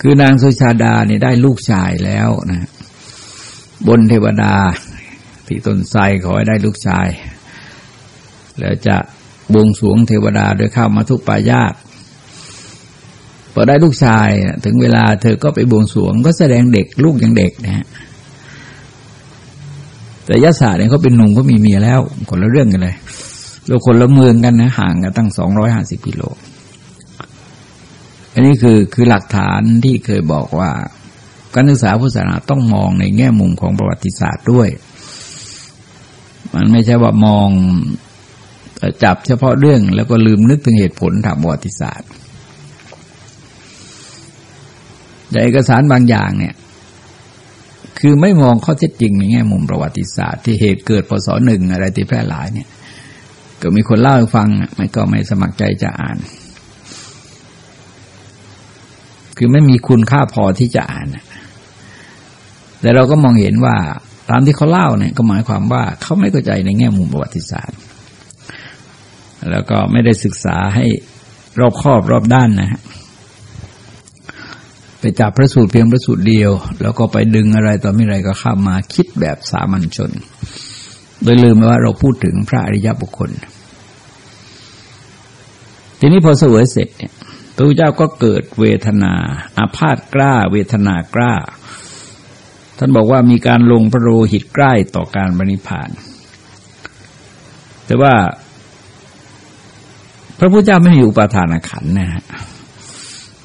คือนางสุชาดาเนี่ยได้ลูกชายแล้วนะบนเทวดาที่ตนไทรขอให้ได้ลูกชาย แล้วจะบวงสวงเทวดาโดยเข้ามาทุกปายาตพอได้ลูกชาย ถึงเวลาเธอก็ไปบวงสวงก็แสดงเด็กลูกยังเด็กนะฮะ แต่ยะสาเนี่ยเขาเป็นหนุ่มก็มีเมียแล้วคนละเรื่องกันเลยเราคนละเมืองกันนะห่างกันตั้งสองร้อยห้าสิบกิโล อันนี้คือคือหลักฐานที่เคยบอกว่า การศึกษาพุทธศาสนาต้องมองในแง่มุมของประวัติศาสตร์ด้วย มันไม่ใช่ว่ามองจับเฉพาะเรื่องแล้วก็ลืมนึกถึงเหตุผลทางประวัติศาสตร์แต่เอกสารบางอย่างเนี่ย คือไม่มองข้อเท็จจริงในแง่มุมประวัติศาสตร์ที่เหตุเกิดพศหนึ่งอะไรที่แพร่หลายเนี่ยก็มีคนเล่าให้ฟังมันก็ไม่สมัครใจจะอ่าน คือไม่มีคุณค่าพอที่จะอ่านแต่เราก็มองเห็นว่าตามที่เขาเล่าเนี่ยก็หมายความว่าเขาไม่เข้าใจในแง่มุมประวัติศาสตร์ แล้วก็ไม่ได้ศึกษาให้รอบครอบรอบด้านนะฮะ ไปจับพระสูตรเพียงพระสูตรเดียว แล้วก็ไปดึงอะไรต่อไม่ไรก็ข้ามมาคิดแบบสามัญชน โดยลืมไปว่าเราพูดถึงพระอริยบุคคล ทีนี้พอเสวยเสร็จเนี่ยพระเจ้าก็เกิดเวทนา อาพาธกล้า เวทนากล้า ท่านบอกว่ามีการลงพระโลหิตใกล้ต่อการบริพาน แต่ว่า พระพุทธเจ้าไม่มีอุปทานขันนะฮะ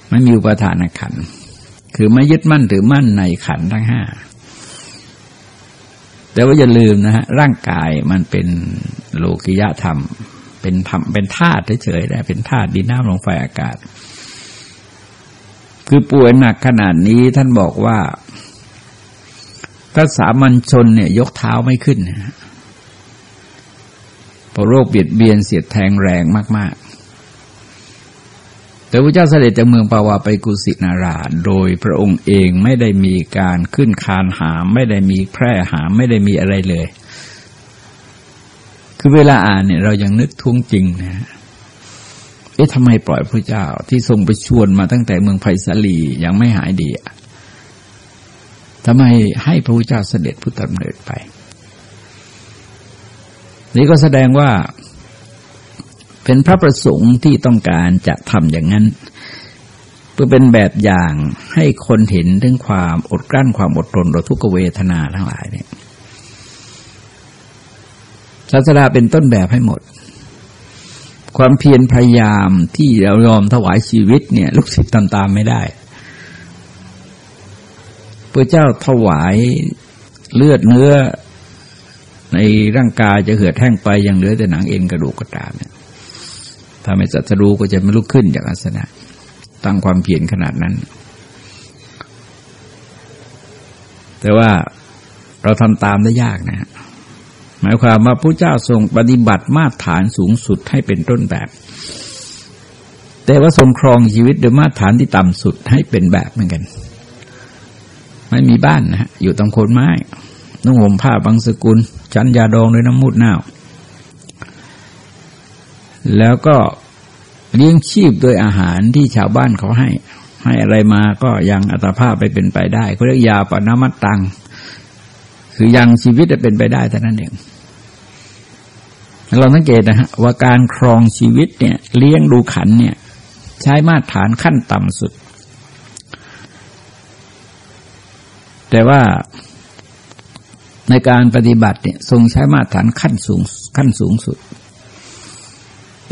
ไม่มีอุปทานขัน คือไม่ยึดมั่นถือมั่นในขันทั้งห้าแต่ว่าอย่าลืมนะฮะร่างกายมันเป็นโลกิยะธรรม เป็นธรรมเป็นธาตุเฉยๆได้เป็นธาตุดินน้ำลมไฟอากาศ คือป่วยหนักขนาดนี้ท่านบอกว่าถ้าสามัญชนเนี่ยยกเท้าไม่ขึ้นนะพอโรคเบียดเบียนเสียดแทงแรงมาก แต่พระเจ้าเสด็จจากเมืองปาวาไปกุสินาราโดยพระองค์เองไม่ได้มีการขึ้นคานหามไม่ได้มีแพร่หามไม่ได้มีอะไรเลย คือเวลาอ่านเนี่ยเรายังนึกทุ้งจริงนะเอ๊ะทำไมปล่อยพระเจ้าที่ทรงไปชวนมาตั้งแต่เมืองไผ่สลียังไม่หายดีอะทำไมให้พระพุทธเจ้าเสด็จพุทธดำเนินไป นี่ก็แสดงว่า เป็นพระประสงค์ที่ต้องการจะทำอย่างนั้น เพื่อเป็นแบบอย่างให้คนเห็นถึงความอดกลั้นความอดทนต่อทุกเวทนาทั้งหลายเนี่ยศาสดาเป็นต้นแบบให้หมด ความเพียรพยายามที่เรายอมถวายชีวิตเนี่ย ลูกศิษย์ตามตามไม่ได้พระเจ้าถวายเลือดเนื้อในร่างกายจะเหือดแห้งไปยังเหลือแต่หนังเอ็นกระดูกกระตามเนี่ย ถ้าไม่จัตรู้ก็จะไม่ลุกขึ้นจากอาสนะตั้งความเพียรขนาดนั้น แต่ว่าเราทำตามได้ยากนะหมายความว่าพระเจ้าทรงปฏิบัติมาตรฐานสูงสุดให้เป็นต้นแบบ แต่ว่าทรงครองชีวิตโดยมาตรฐานที่ต่ำสุดให้เป็นแบบเหมือนกัน ไม่มีบ้านนะฮะอยู่ตรงโคนไม้นุ่งห่มผ้าบางสกุล ชั้นยาดองด้วยน้ำมูดหนาว แล้วก็เลี้ยงชีพโดยอาหารที่ชาวบ้านเขาให้ ให้อะไรมาก็ยังอัตภาพไปเป็นไปได้เขาเรียกยาปนามัตตัง คือยังชีวิตจะเป็นไปได้แต่นั้นเองเราสังเกตนะฮะว่าการครองชีวิตเนี่ยเลี้ยงดูขันเนี่ยใช้มาตรฐานขั้นต่ำสุด แต่ว่าในการปฏิบัติเนี่ยทรงใช้มาตรฐานขั้นสูงขั้นสูงสุด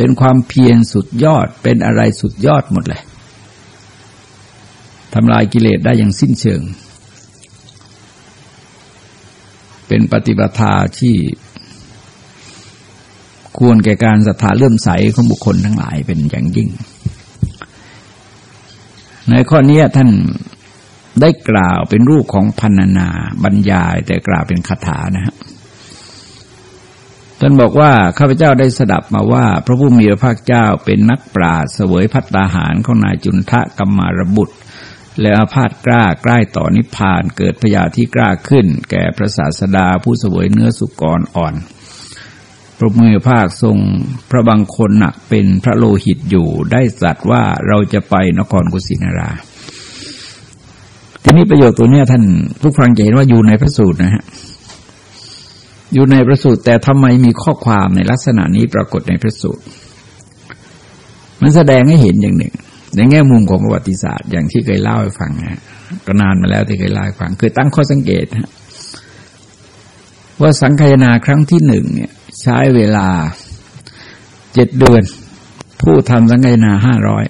เป็นความเพียรสุดยอดเป็นอะไรสุดยอดหมดเลยทำลายกิเลสได้อย่างสิ้นเชิง เป็นปฏิปทาที่ควรแก่การศรัทธาเลื่อมใสของบุคคลทั้งหลายเป็นอย่างยิ่ง ในข้อนี้ท่านได้กล่าวเป็นรูปของพันนาบรรยายแต่กล่าวเป็นคาถานะฮะ ท่านบอกว่าข้าพเจ้าได้สดับมาว่า พระผู้มีพระภาคเจ้าเป็นนักปราศเสวยพัตตาหารของนายจุนทะกัมมารบุตร และอาพาธกล้าใกล้ต่อนิพพานเกิดพยาที่กล้าขึ้น แก่พระศาสดาผู้เสวยเนื้อสุกรอ่อน พระมือภาคทรงพระบางคนหนักเป็นพระโลหิตอยู่ได้สัตว์ว่าเราจะไปนครกุสินารา ทีนี้ประโยชน์ตัวนี้ท่านผู้ฟังจะเห็นว่าอยู่ในพระสูตรนะฮะ อยู่ในพระสูตร แต่ทำไมมีข้อความในลักษณะนี้ปรากฏในพระสูตร มันแสดงให้เห็นอย่างหนึ่ง ในแง่มุมของประวัติศาสตร์อย่างที่เคยเล่าให้ฟังนะก็นานมาแล้วที่เคยเล่าให้ฟังคือตั้งข้อสังเกตฮะว่าสังคายนาครั้งที่หนึ่งเนี่ยใช้เวลาเจ็ดเดือน ผู้ทำสังเกนาห้าร้อย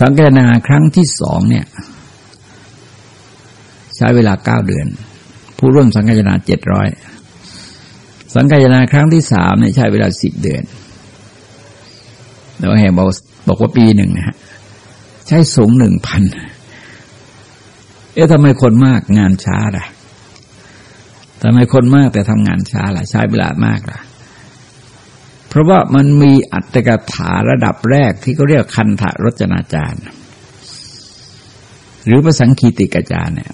สังเกนาครั้งที่สองเนี่ย ใช้เวลาเก้าเดือน ผู้ร่วมสังเกนาเจ็ดร้อยสังเกนาครั้งที่สามเนี่ยใช้เวลาสิบเดือนแล้วแห่บอกบอกว่าปีหนึ่งนะฮะใช้สูงหนึ่งพันเอ๊ะทำไมคนมากงานช้าล่ะทำไมคนมากแต่ทำงานช้าล่ะ ใช้เวลามากล่ะ เพราะว่ามันมีอัตถกถาระดับแรกที่เขาเรียกคันธรจนาจารย์ หรือภาษาคีติกาจารย์เนี่ย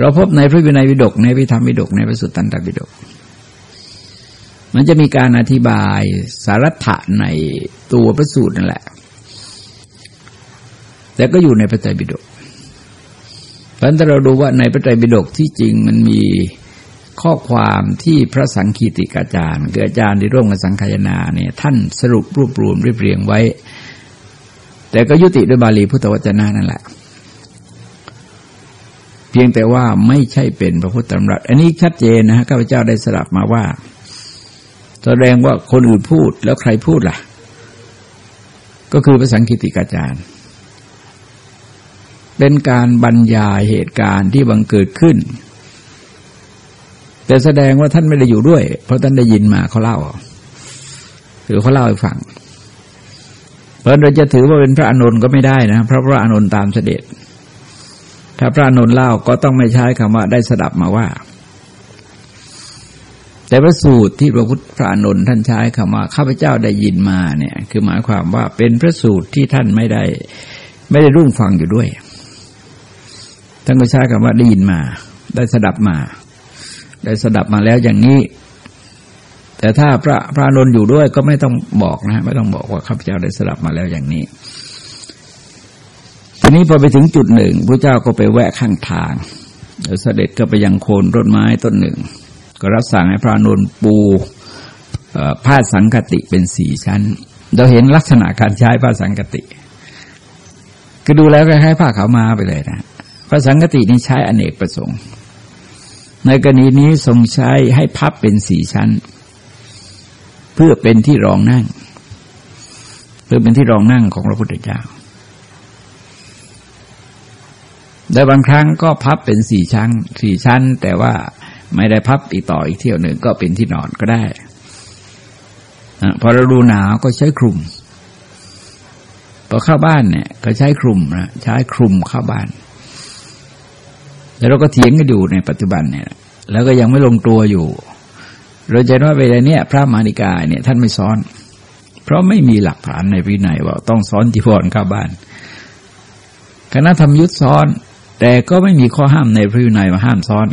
เราพบในพระวินัยวิดกในพิธรรมวิดกในพระสุตตันตวิดก มันจะมีการอธิบายสาระในตัวพระสูตรนั่นแหละ แต่ก็อยู่ในพระไตรปิฎกเพราะถ้าเราดูว่าในพระไตรปิฎกที่จริงมันมีข้อความที่พระสังคีติกาจารย์เกิดอาจารย์ที่ร่วมกับสังขยาเนี่ยท่านสรุปรวบรวมเรียบเรียงไว้ แต่ก็ยุติด้วยบาลีพุทธวจนะนั่นแหละ เพียงแต่ว่าไม่ใช่เป็นพระพุทธธรรมรัตอันนี้ชัดเจนนะฮะข้าพเจ้าได้สลับมาว่า แสดงว่าคนอื่นพูดแล้วใครพูดล่ะ ก็คือพระสังคีติกาจารย์เป็นการบรรยายเหตุการณ์ที่บังเกิดขึ้น แต่แสดงว่าท่านไม่ได้อยู่ด้วย เพราะท่านได้ยินมาเขาเล่าคือเขาเล่าให้ฟังเพราะเราจะถือว่าเป็นพระอนุนก็ไม่ได้นะเพราะพระอนุนตามเสด็จ ถ้าพระอนุนเล่าก็ต้องไม่ใช้คำว่าได้สดับมาว่า แต่พระสูตรที่พระพุทธพระอนุนท่านใช้คำว่าข้าพเจ้าได้ยินมาเนี่ย คือหมายความว่าเป็นพระสูตรที่ท่านไม่ได้ ไม่ได้รุ่งฟังอยู่ด้วย ท่านก็ใช้คำว่าได้ยินมา ได้สดับมา ได้สดับมาแล้วอย่างนี้แต่ถ้าพระพระนนอยู่ด้วยก็ไม่ต้องบอกนะ ไม่ต้องบอกว่าข้าพเจ้าได้สดับมาแล้วอย่างนี้ นี้พอไปถึงจุดหนึ่งพระเจ้าก็ไปแวะข้างทางเสด็จก็ไปยังโคนต้นไม้ต้นหนึ่ง ก็รับสั่งให้พระนนปูผ้าสังกติเป็นสี่ชั้น เราเห็นลักษณะการใช้ผ้าสังกติคือดูแล้วคล้ายๆผ้าขาวมาไปเลยนะพระสังกตินี้ใช้อเนกประสงค์ ในกรณีนี้ทรงใช้ให้พับเป็นสี่ชั้น เพื่อเป็นที่รองนั่ง เพื่อเป็นที่รองนั่งของพระพุทธเจ้า แต่บางครั้งก็พับเป็นสี่ชั้นสี่ชั้น แต่ว่าไม่ได้พับอีกต่ออีกเที่ยวหนึ่งก็เป็นที่นอนก็ได้พอเราดูหนาวก็ใช้คลุมพอเข้าบ้านเนี่ย ก็ใช้คลุมนะใช้คลุมเข้าบ้าน แล้วเราก็เถียงกันอยู่ในปัจจุบันเนี่ย แล้วก็ยังไม่ลงตัวอยู่ เราจะว่าเวลาเนี้ยพระมานิกายเนี่ย ท่านไม่ซ้อน เพราะไม่มีหลักฐานในวินัยว่าต้องซ้อนจีวรเข้าบ้านคณะธรรมยุทธซ้อน แต่ก็ไม่มีข้อห้ามในพระวินัยมาห้ามซ้อน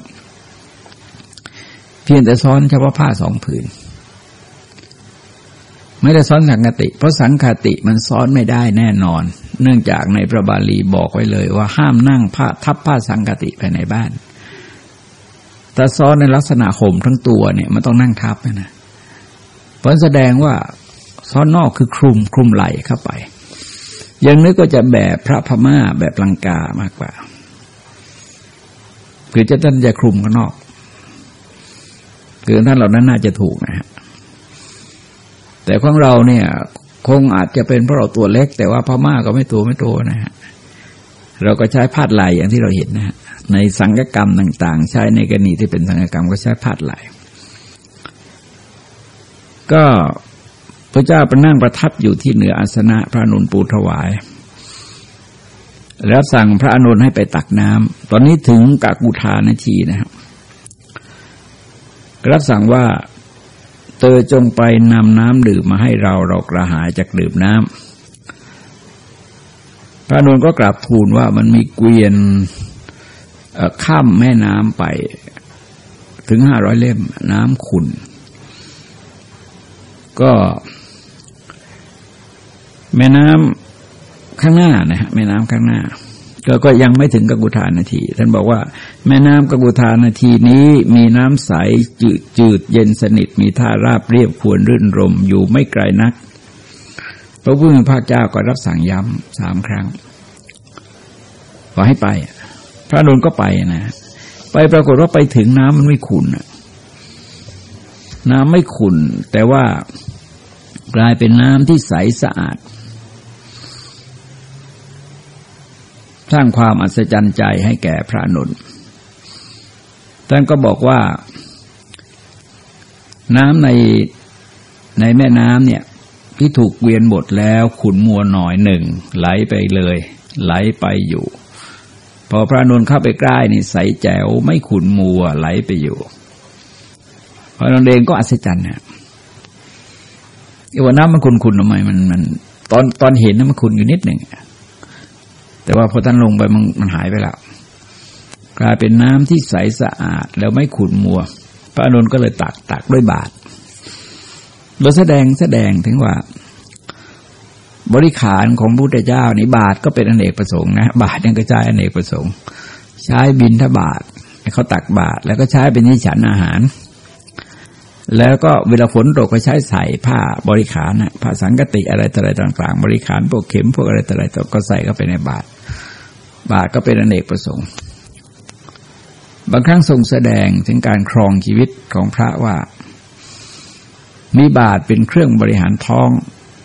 เพียงแต่ซ้อนเฉพาะผ้าสองผืน ไม่ได้ซ้อนสังคติ เพราะสังคติมันซ้อนไม่ได้แน่นอน เนื่องจากในพระบาลีบอกไว้เลยว่าห้ามนั่งผ้าทับผ้าสังกติภายในบ้านแต่ซ้อนในลักษณะห่มทั้งตัวเนี่ยมันต้องนั่งทับนะเพราะแสดงว่าซ้อนนอกคือคลุมคลุมไหลเข้าไป อย่างนี้ก็จะแบบพระพม่าแบบลังกามากกว่า คือจะท่านจะคลุมข้างนอก คือท่านเหล่านั้นน่าจะถูกนะฮะแต่ของเราเนี่ย คงอาจจะเป็นเพราะเราตัวเล็ก แต่ว่าพม่าก็ไม่ตัวไม่โตนะฮะเราก็ใช้พาดไหลอย่างที่เราเห็นนะฮะในสังกกรรมต่าง ๆ ใช้ในกรณีที่เป็นสังกกรรมก็ใช้พาดไหลก็พระเจ้าประนั่งประทับอยู่ที่เหนืออาสนะพระนุนปูถวาย แล้วสั่งพระอนุนให้ไปตักน้ำ ตอนนี้ถึงกากุธานาทีนะครับรับสั่งว่าเตอจงไปนำน้ำดื่มมาให้เราเรากระหายจากดื่มน้ำ พระอนุนก็กราบทูลว่ามันมีเกวียนข้ามแม่น้ำไป ถึงห้าร้อยเล่มน้ำขุนก็แม่น้ำ ข้างหน้านะฮะแม่น้ำข้างหน้า ก็ก็ยังไม่ถึงกกุธานาที ท่านบอกว่า แม่น้ำกกุธานาทีนี้มีน้ำใสจืดจืดเย็นสนิทมีท่าราบเรียบควรรื่นรมอยู่ไม่ไกลนักพระผู้มีพระเจ้าก็รับสั่งย้ำสามครั้งขอให้ไป พระนนก็ไปนะไปปรากฏว่าไปถึงน้ำมันไม่ขุ่นน้ำไม่ขุ่น แต่ว่ากลายเป็นน้ำที่ใสสะอาด สร้างความอัศจรรย์ใจให้แก่พระนนท์ท่านก็บอกว่า น้ำในในแม่น้ำเนี่ยที่ถูกเวียนบดแล้วขุนมัวหน่อยหนึ่ง ไหลไปเลย ไหลไปอยู่ พอพระนนท์เข้าไปใกล้นี่ใสแจ๋วไม่ขุนมัวไหลไปอยู่พระนนท์เองก็อัศจรรย์นะว่าน้ำมันขุนขุนทำไมมันมัน ตอนตอนเห็นน้ำมันขุนอยู่นิดหนึ่ง แต่ว่าพอท่านลงไปมันมันหายไปแล้วกลายเป็นน้ำที่ใสสะอาดแล้วไม่ขุ่นมัว พระอนุนก็เลยตักตักด้วยบาตรโดยแสดงแสดงถึงว่า บริขารของพระพุทธเจ้านี่บาทก็เป็นอเนกประสงค์นะบาทยังกระจายอเนกประสงค์ ใช้บินทบาทเขาตักบาทแล้วก็ใช้เป็นนิฉันอาหาร แล้วก็เวลาฝนตกก็ใช้ใส่ผ้าบริขารนะผ้าสังกติอะไรต่ออะไรต่างๆ บริขารพวกเข็มพวกอะไรต่ออะไรก็ใส่เข้าไปในบาตรบาตรก็เป็นอเนกประสงค์ บางครั้งทรงแสดงถึงการครองชีวิตของพระว่า มีบาตรเป็นเครื่องบริหารท้อง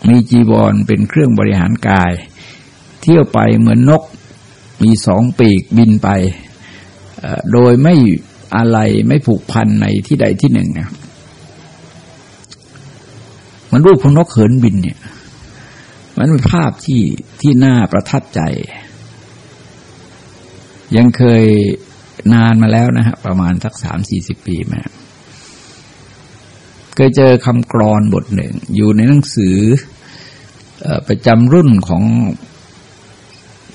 มีจีวรเป็นเครื่องบริหารกาย เที่ยวไปเหมือนนก มีสองปีกบินไป โดยไม่อะไรไม่ผูกพันในที่ใดที่หนึ่งนะ มันรูปของนกเขินบินเนี่ย มันเป็นภาพที่ที่น่าประทับใจ ยังเคยนานมาแล้วนะฮะประมาณสักสามสี่สิบปีมาเคยเจอคำกรอนบทหนึ่ง อยู่ในหนังสือประจำรุ่นของ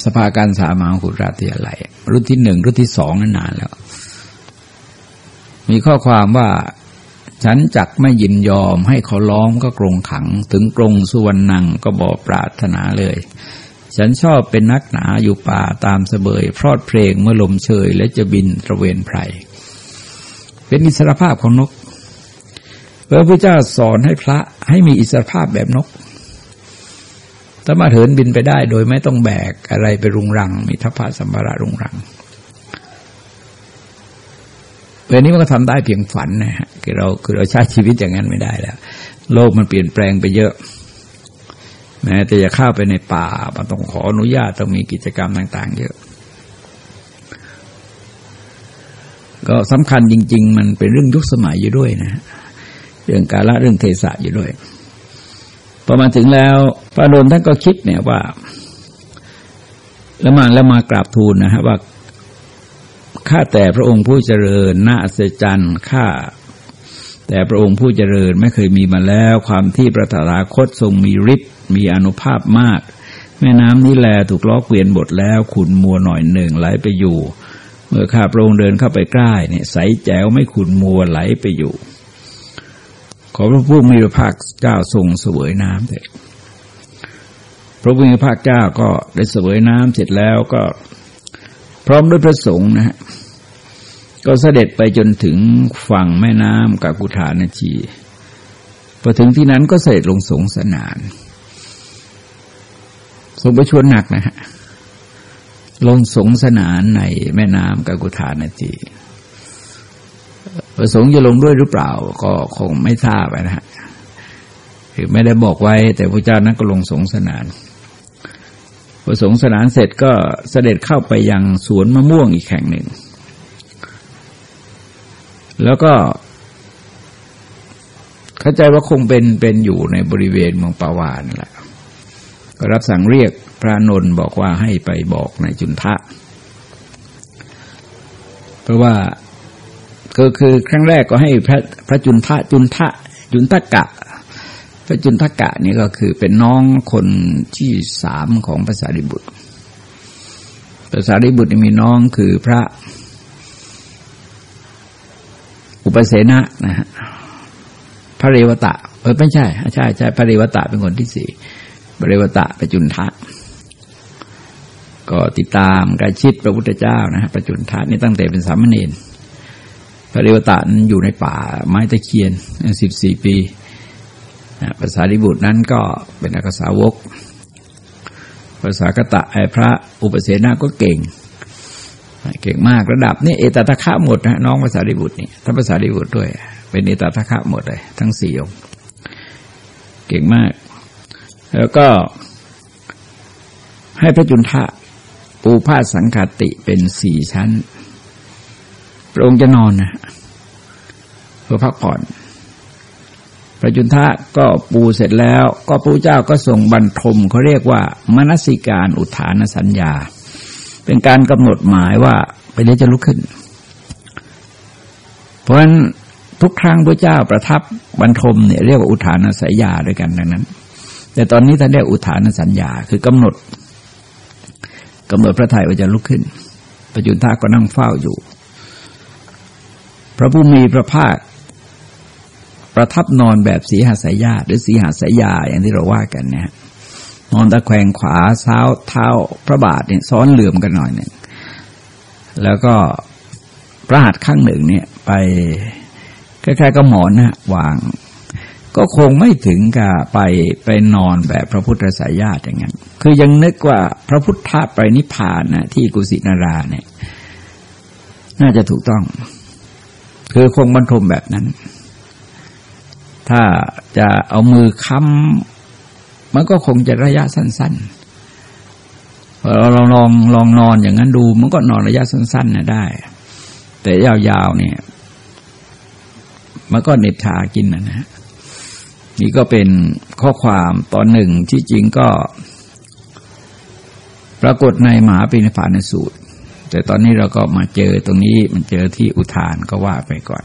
สภาการสามาหุราติอะไรรุ่นที่หนึ่งรุ่นที่สองนั้นนานแล้ว มีข้อความว่า ฉันจักไม่ยินยอมให้เขาล้อมก็กรงขัง ถึงกรงสุวรรณังก็บอกปรารถนาเลย ฉันชอบเป็นนักหนาอยู่ป่าตามเสบยพรอดเพลงเมื่อลมเชยและจะบินตระเวนไพรเป็นอิสรภาพของนกพระพุทธเจ้าสอนให้พระให้มีอิสรภาพแบบนกสามารถเหินบินไปได้โดยไม่ต้องแบกอะไรไปรุงรัง มีทัพพะสัมภาระรุงรัง เรื่องนี้มันก็ทำได้เพียงฝันนะฮะคือเราคือเราใช้ชีวิตอย่างนั้นไม่ได้แล้ว โลกมันเปลี่ยนแปลงไปเยอะแม้แต่จะเข้าไปในป่ามันต้องขออนุญาตต้องมีกิจกรรมต่าง ๆ เยอะ ก็สำคัญจริง ๆ มันเป็นเรื่องยุคสมัยอยู่ด้วยนะเรื่องกาละเรื่องเทศะอยู่ด้วยพอมาถึงแล้ว พระโดนท่านก็คิดเนี่ยว่า แล้วมาแล้วมากราบทูลนะฮะว่า ข้าแต่พระองค์ผู้เจริญน่าอัศจรรย์ข้าแต่พระองค์ผู้เจริญไม่เคยมีมาแล้วความที่พระธาคตทรงมีฤทธิ์มีอนุภาพมาก แม่น้ำนี้แลถูกล้อเกวียนบทแล้วขุนมัวหน่อยหนึ่งไหลไปอยู่ เมื่อข้าพระองค์เดินเข้าไปใกล้เนี่ยใสแจ๋วไม่ขุนมัวไหลไปอยู่ ขอพระผู้มีพระภาคเจ้าทรงเสวยน้ำเถิดพระผู้มีพระภาคเจ้าก็ได้เสวยน้ำเสร็จแล้วก็ พร้อมด้วยพระสงฆ์นะฮะก็เสด็จไปจนถึงฝั่งแม่น้ำกากุธานาจีพอถึงที่นั้นก็เสด็จลงสงสนานทรงประชวรหนักนะฮะลงสงสนานในแม่น้ำกากุธานาจีประสงค์จะลงด้วยหรือเปล่า ก็คงไม่ทราบนะฮะคือไม่ได้บอกไว้ แต่พระเจ้านั้นก็ลงสงสนาน พอสงสนานเสร็จก็เสด็จเข้าไปยังสวนมะม่วงอีกแห่งหนึ่ง แล้วก็เข้าใจว่าคงเป็นเป็นอยู่ในบริเวณเมืองปาวานแหละก็รับสั่งเรียกพระนนท์บอกว่าให้ไปบอกนายจุนทะ เพราะว่าก็คือครั้งแรกก็ให้พระพระจุนทะจุนทะจุนทะกะ พระจุนทะกะนี่ก็คือเป็นน้องคนที่สามของภาษาดิบุตรภาษาดิบุตรมีน้องคือพระอุปเสนะนะฮะพระเรวตะเออไม่ใช่ใช่ใช่พระเรวตะเป็นคนที่สี่พระเรวตะปจุนทะ ก็ติดตามกระชิดพระพุทธเจ้านะฮะปจุนทะนี่ตั้งแต่เป็นสามเณรพระเรวตะนั้นอยู่ในป่าไม้ตะเคียนสิบสี่ปี ภาษาดิบุตรนั้นก็เป็นอักษาวก ภาษากตะไอพระอุปเสนาก็เก่ง เก่งมากระดับนี่เอตตะคะหมดนะน้องภาษาดิบุตรนี่ทั้งภาษาดิบุตรด้วย เป็นเอตตะคะหมดเลยทั้งสี่องค์เก่งมาก แล้วก็ให้พระจุนทะปูผ้าสังคติเป็นสี่ชั้นพระองค์จะนอนนะเพื่อพักผ่อน พระจุนทะก็ปูเสร็จแล้ว ก็พระเจ้าก็ส่งบรรทมเขาเรียกว่ามนสิการอุทานสัญญา เป็นการกำหนดหมายว่าไปเดี๋ยวจะลุกขึ้น เพราะฉะนั้นทุกครั้งพระเจ้าประทับบรรทมเนี่ยเรียกว่าอุทานสัญญาด้วยกันดังนั้น แต่ตอนนี้ท่านเรียกอุทานสัญญา คือกำหนดกำหนดพระไทยว่าจะลุกขึ้นพระจุนทะก็นั่งเฝ้าอยู่ พระผู้มีพระภาค ประทับนอนแบบสีหาสายญาหรือสีหาสายาอย่างที่เราว่ากันเนี่ยนอนตะแคงขวาเท้าเท้าพระบาทเนี่ยซ้อนเหลื่อมกันหน่อยหนึ่งแล้วก็พระหัตถ์ข้างหนึ่งเนี่ย ไปคล้ายๆกับหมอนนะวาง ก็คงไม่ถึงกับไปไปนอนแบบพระพุทธสายญาติอย่างนั้น คือยังนึกว่าพระพุทธะไปนิพพานนะที่กุสินาราเนี่ย น่าจะถูกต้อง คือคงบรรทมแบบนั้น ถ้าจะเอามือค้ำมันก็คงจะระยะสั้นๆเราลองลองลองนอนอย่างนั้นดู มันก็นอนระยะสั้นๆนะได้ แต่ยาวๆเนี่ย มันก็เน็ตชากินนะนะนี่ก็เป็นข้อความตอนหนึ่งที่จริงก็ปรากฏในมหาปิณิพานสูตร แต่ตอนนี้เราก็มาเจอตรงนี้มันเจอที่อุทานก็ว่าไปก่อน